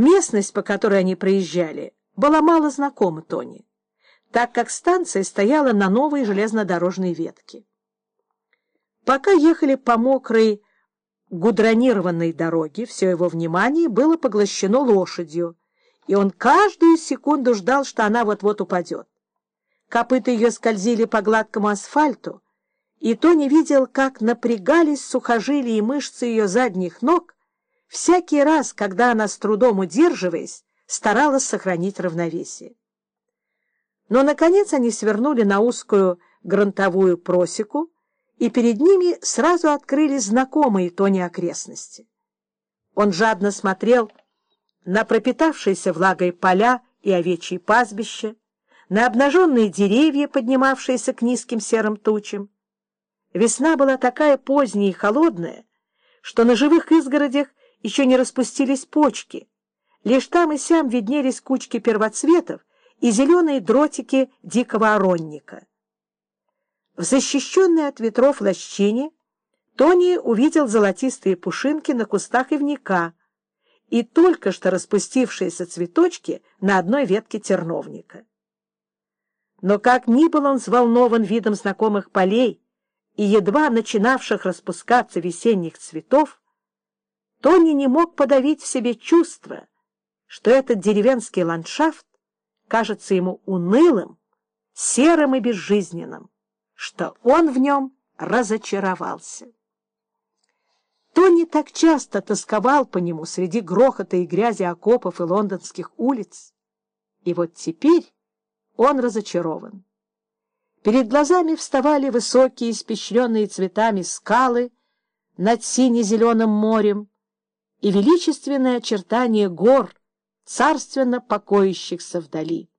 Местность, по которой они проезжали, была мало знакома Тони, так как станция стояла на новой железнодорожной ветке. Пока ехали по мокрой гудронированной дороге, все его внимание было поглощено лошадью, и он каждую секунду ждал, что она вот-вот упадет. Копыта ее скользили по гладкому асфальту, и Тони видел, как напрягались сухожилия и мышцы ее задних ног всякий раз, когда она, с трудом удерживаясь, старалась сохранить равновесие. Но, наконец, они свернули на узкую грунтовую просеку, и перед ними сразу открылись знакомые Тони окрестности. Он жадно смотрел на пропитавшиеся влагой поля и овечьи пастбища, на обнаженные деревья, поднимавшиеся к низким серым тучам. Весна была такая поздняя и холодная, что на живых изгородях еще не распустились почки, лишь там и сям виднелись кучки первоцветов и зеленые дротики дикого оронника. В защищенной от ветров лощине Тони увидел золотистые пушинки на кустах ивника и только что распустившиеся цветочки на одной ветке терновника. Но как ни был он взволнован видом знакомых полей и едва начинавших распускаться весенних цветов, Тони не мог подавить в себе чувство, что этот деревенский ландшафт кажется ему унылым, серым и безжизненным, что он в нем разочаровался. Тони так часто тосковал по нему среди грохота и грязи окопов и лондонских улиц, и вот теперь он разочарован. Перед глазами вставали высокие, испещренные цветами скалы над сине-зеленым морем и величественное очертание гор, царственно покоящихся вдали.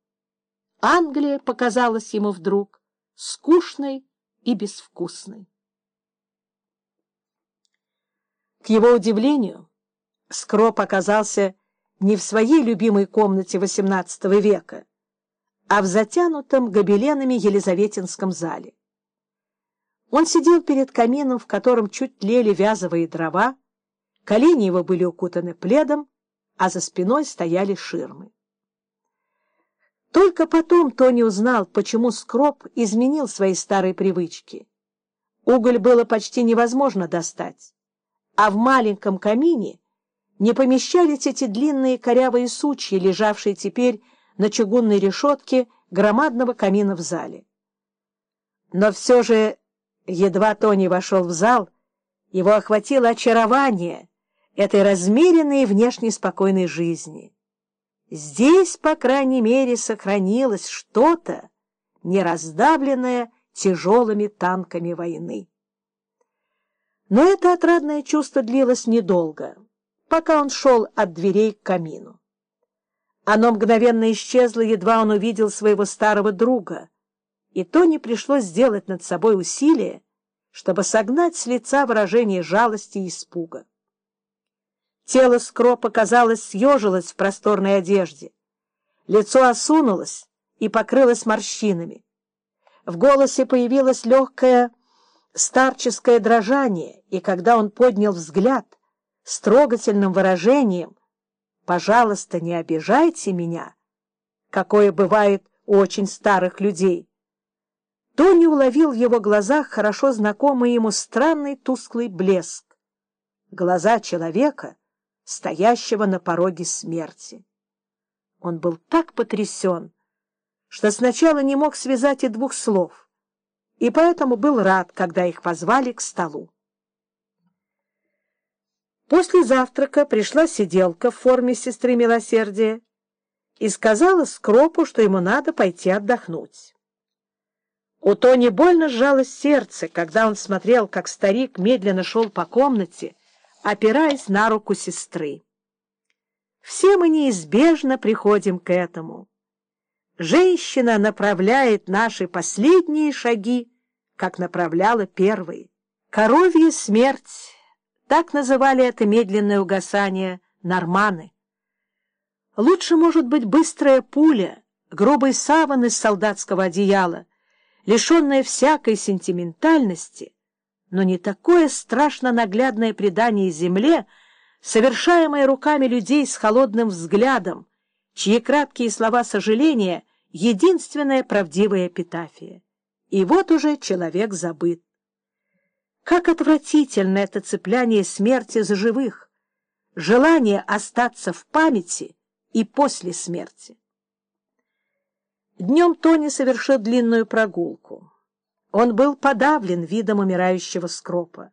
Англия показалась ему вдруг скучной и безвкусной. К его удивлению, Скроп оказался не в своей любимой комнате XVIII века, а в затянутом гобеленами Елизаветинском зале. Он сидел перед камином, в котором чуть тлели вязовые дрова, колени его были укутаны пледом, а за спиной стояли ширмы. Только потом Тони узнал, почему Скроб изменил свои старые привычки. Уголь было почти невозможно достать, а в маленьком камине не помещались эти длинные корявые сучья, лежавшие теперь на чугунной решетке громадного камина в зале. Но все же, едва Тони вошел в зал, его охватило очарование этой размеренной и внешне спокойной жизни. Здесь, по крайней мере, сохранилось что-то, не раздавленное тяжелыми танками войны. Но это отрадное чувство длилось недолго, пока он шел от дверей к камину. Оно мгновенно исчезло, едва он увидел своего старого друга, и Тони пришлось сделать над собой усилие, чтобы согнать с лица выражение жалости и испуга. Тело Скропа, казалось, съежилось в просторной одежде. Лицо осунулось и покрылось морщинами. В голосе появилось легкое старческое дрожание, и когда он поднял взгляд с трогательным выражением Пожалуйста, не обижайте меня, какое бывает у очень старых людей. Тони уловил в его глазах хорошо знакомый ему странный тусклый блеск. Глаза человека, стоящего на пороге смерти. Он был так потрясен, что сначала не мог связать и двух слов, и поэтому был рад, когда их позвали к столу. После завтрака пришла сиделка в форме сестры милосердия и сказала Скропу, что ему надо пойти отдохнуть. У Тони больно сжалось сердце, когда он смотрел, как старик медленно шел по комнате, опираясь на руку сестры. Все мы неизбежно приходим к этому. Женщина направляет наши последние шаги, как направляла первые. Коровья смерть так называли это медленное угасание норманы. Лучше, может быть, быстрая пуля, грубый саван из солдатского одеяла, лишенная всякой сентиментальности, но не такое страшно наглядное предание земле, совершаемое руками людей с холодным взглядом, чьи краткие слова сожаления — единственная правдивая эпитафия. И вот уже человек забыт. Как отвратительно это цепляние смерти за живых, желание остаться в памяти и после смерти. Днем Тони совершил длинную прогулку. Он был подавлен видом умирающего скропа.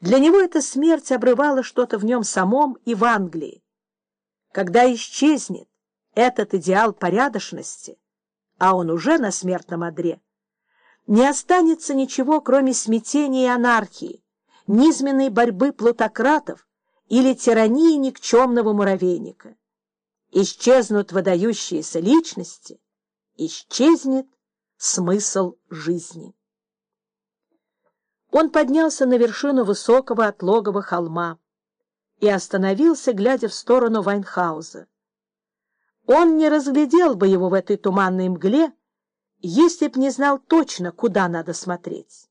Для него эта смерть обрывала что-то в нем самом и в Англии. Когда исчезнет этот идеал порядочности, а он уже на смертном одре, не останется ничего, кроме смятения и анархии, низменной борьбы плутократов или тирании никчемного муравейника. Исчезнут выдающиеся личности, исчезнет смысл жизни. Он поднялся на вершину высокого отлогого холма и остановился, глядя в сторону Вайнхауза. Он не разглядел бы его в этой туманной мгле, если б не знал точно, куда надо смотреть.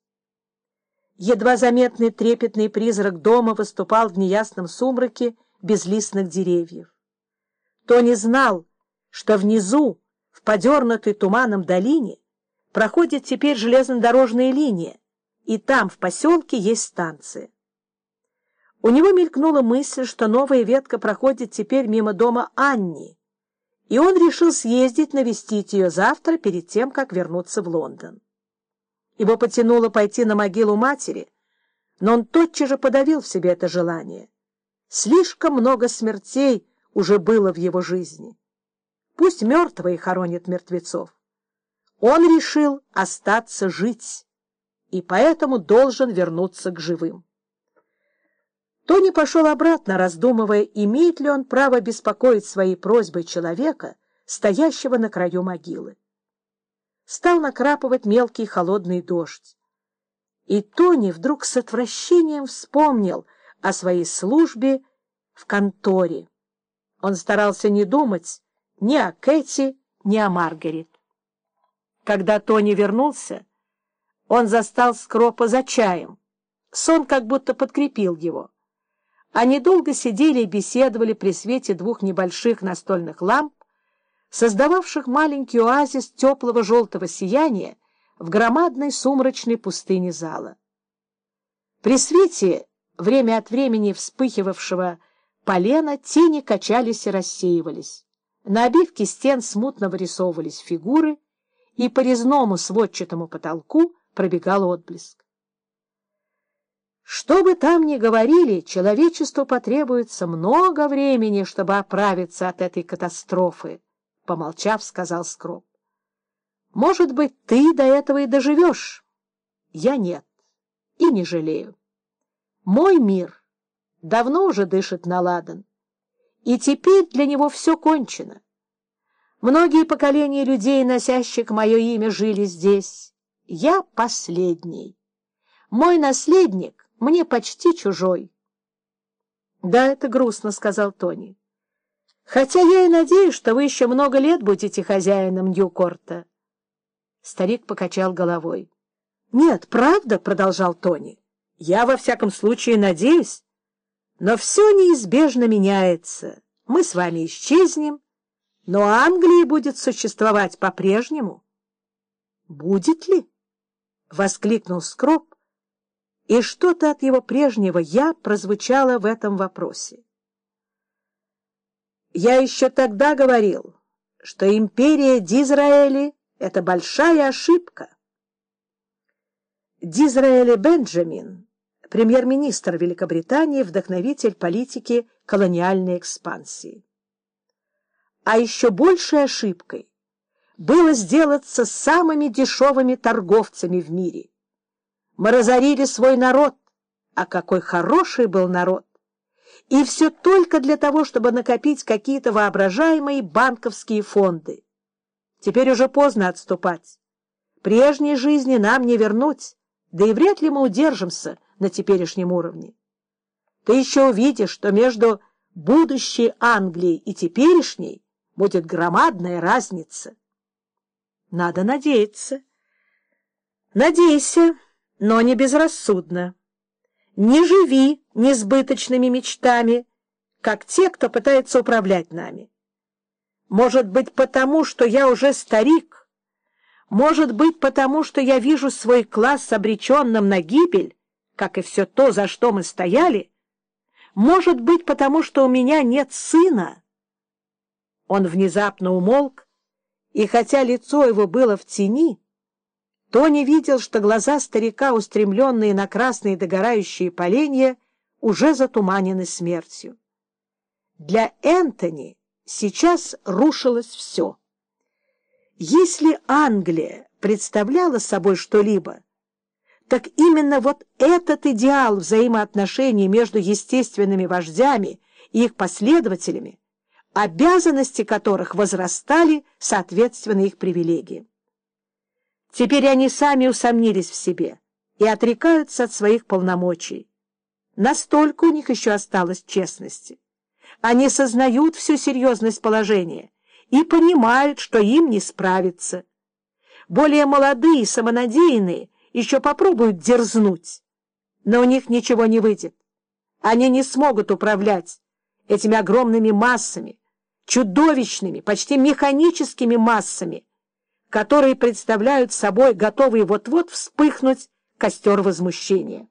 Едва заметный трепетный призрак дома выступал в неясном сумраке безлистных деревьев. Тони знал, что внизу, в подернутой туманом долине, проходит теперь железнодорожная линия, и там, в поселке, есть станция. У него мелькнула мысль, что новая ветка проходит теперь мимо дома Анни, и он решил съездить навестить ее завтра перед тем, как вернуться в Лондон. Его потянуло пойти на могилу матери, но он тотчас же подавил в себе это желание. Слишком много смертей уже было в его жизни. Пусть мертвые хоронят мертвецов. Он решил остаться жить и поэтому должен вернуться к живым. Тони пошел обратно, раздумывая, имеет ли он право беспокоить своей просьбой человека, стоящего на краю могилы. Стал накрапывать мелкий холодный дождь. И Тони вдруг с отвращением вспомнил о своей службе в конторе. Он старался не думать ни о Кэти, ни о Маргарет. Когда Тони вернулся, он застал Скропа за чаем. Сон как будто подкрепил его. Они долго сидели и беседовали при свете двух небольших настольных ламп, создававших маленький оазис теплого желтого сияния в громадной сумрачной пустыне зала. При свете, время от времени вспыхивавшего полена, тени качались и рассеивались. На обивке стен смутно вырисовывались фигуры, и по резному сводчатому потолку пробегал отблеск. Что бы там ни говорили, человечеству потребуется много времени, чтобы оправиться от этой катастрофы, — помолчав, сказал Скроб. Может быть, ты до этого и доживешь. Я нет, и не жалею. Мой мир давно уже дышит на ладан, и теперь для него все кончено. Многие поколения людей, носящих мое имя, жили здесь. Я последний. Мой наследник мне почти чужой. — Да, это грустно, — сказал Тони. — Хотя я и надеюсь, что вы еще много лет будете хозяином Ньюкорта. Старик покачал головой. — Нет, правда, — продолжал Тони. — Я во всяком случае надеюсь. Но все неизбежно меняется. Мы с вами исчезнем, но Англия будет существовать по-прежнему. — Будет ли? —— воскликнул Скроп, и что-то от его прежнего «я» прозвучало в этом вопросе. «Я еще тогда говорил, что империя Дизраэли — это большая ошибка». Дизраэли Бенджамин, премьер-министр Великобритании, вдохновитель политики колониальной экспансии. А еще большей ошибкой было сделаться самыми дешевыми торговцами в мире. Мы разорили свой народ, а какой хороший был народ! И все только для того, чтобы накопить какие-то воображаемые банковские фонды. Теперь уже поздно отступать. Прежней жизни нам не вернуть, да и вряд ли мы удержимся на теперешнем уровне. Ты еще увидишь, что между будущей Англией и теперешней будет громадная разница. Надо надеяться. Надейся, но не безрассудно. Не живи несбыточными мечтами, как те, кто пытается управлять нами. Может быть, потому, что я уже старик, может быть, потому, что я вижу свой класс обреченным на гибель, как и все то, за что мы стояли, может быть, потому, что у меня нет сына. Он внезапно умолк, и хотя лицо его было в тени, Тони видел, что глаза старика, устремленные на красные догорающие поленья, уже затуманены смертью. Для Энтони сейчас рушилось все. Если Англия представляла собой что-либо, так именно вот этот идеал взаимоотношений между естественными вождями и их последователями, обязанности которых возрастали соответственно их привилегиям. Теперь они сами усомнились в себе и отрекаются от своих полномочий. Настолько у них еще осталось честности. Они сознают всю серьезность положения и понимают, что им не справиться. Более молодые, самонадеянные еще попробуют дерзнуть, но у них ничего не выйдет. Они не смогут управлять этими огромными массами, чудовищными, почти механическими массами, которые представляют собой готовый вот-вот вспыхнуть костер возмущения.